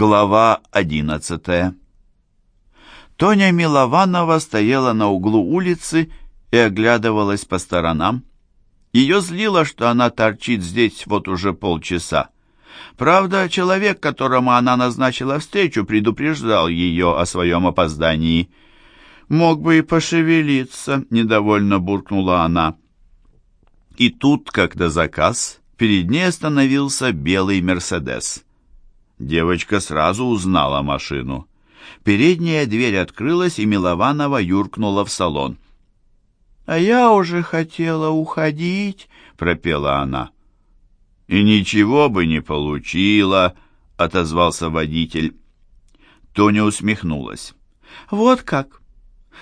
Глава одиннадцатая Тоня Милованова стояла на углу улицы и оглядывалась по сторонам. Ее злило, что она торчит здесь вот уже полчаса. Правда, человек, которому она назначила встречу, предупреждал ее о своем опоздании. «Мог бы и пошевелиться», — недовольно буркнула она. И тут, когда заказ, перед ней остановился белый «Мерседес». Девочка сразу узнала машину. Передняя дверь открылась, и Милованова юркнула в салон. «А я уже хотела уходить», — пропела она. «И ничего бы не получила», — отозвался водитель. Тоня усмехнулась. «Вот как?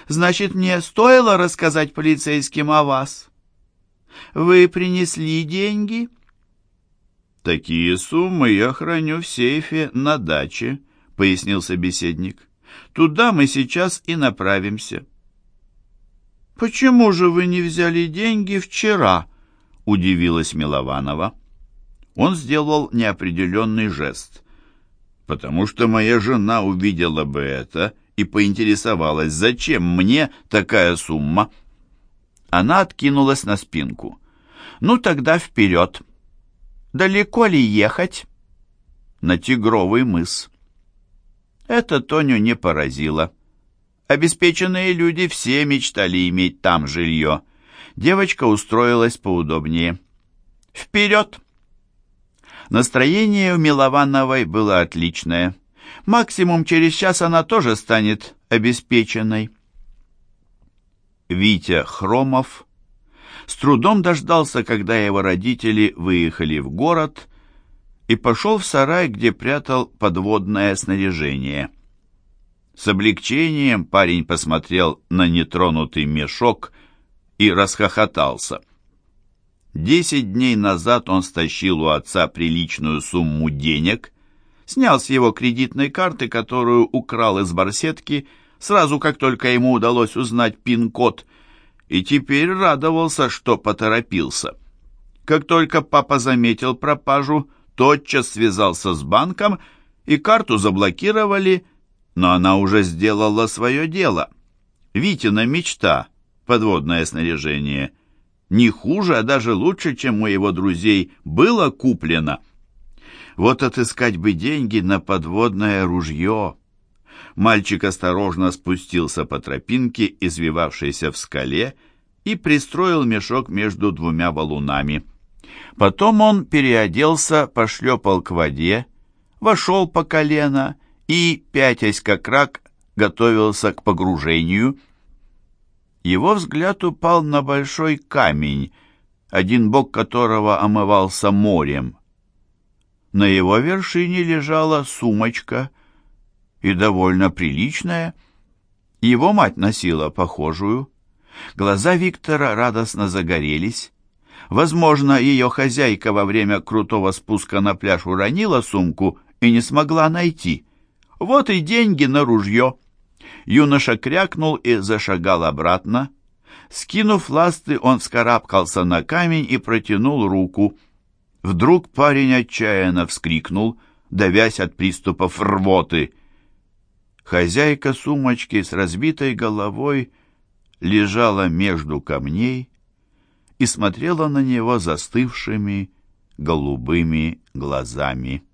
Значит, мне стоило рассказать полицейским о вас? Вы принесли деньги?» «Такие суммы я храню в сейфе на даче», — пояснил собеседник. «Туда мы сейчас и направимся». «Почему же вы не взяли деньги вчера?» — удивилась Милованова. Он сделал неопределенный жест. «Потому что моя жена увидела бы это и поинтересовалась, зачем мне такая сумма?» Она откинулась на спинку. «Ну, тогда вперед!» Далеко ли ехать? На Тигровый мыс. Это Тоню не поразило. Обеспеченные люди все мечтали иметь там жилье. Девочка устроилась поудобнее. Вперед! Настроение у Миловановой было отличное. Максимум через час она тоже станет обеспеченной. Витя Хромов с трудом дождался, когда его родители выехали в город, и пошел в сарай, где прятал подводное снаряжение. С облегчением парень посмотрел на нетронутый мешок и расхохотался. Десять дней назад он стащил у отца приличную сумму денег, снял с его кредитной карты, которую украл из барсетки, сразу как только ему удалось узнать пин-код – и теперь радовался, что поторопился. Как только папа заметил пропажу, тотчас связался с банком, и карту заблокировали, но она уже сделала свое дело. Витина мечта, подводное снаряжение, не хуже, а даже лучше, чем у его друзей, было куплено. Вот отыскать бы деньги на подводное ружье. Мальчик осторожно спустился по тропинке, извивавшейся в скале, и пристроил мешок между двумя валунами. Потом он переоделся, пошлепал к воде, вошел по колено и, пятясь как рак, готовился к погружению. Его взгляд упал на большой камень, один бок которого омывался морем. На его вершине лежала сумочка — и довольно приличная. Его мать носила похожую. Глаза Виктора радостно загорелись. Возможно, ее хозяйка во время крутого спуска на пляж уронила сумку и не смогла найти. Вот и деньги на ружье. Юноша крякнул и зашагал обратно. Скинув ласты, он вскарабкался на камень и протянул руку. Вдруг парень отчаянно вскрикнул, давясь от приступов рвоты. Хозяйка сумочки с разбитой головой лежала между камней и смотрела на него застывшими голубыми глазами.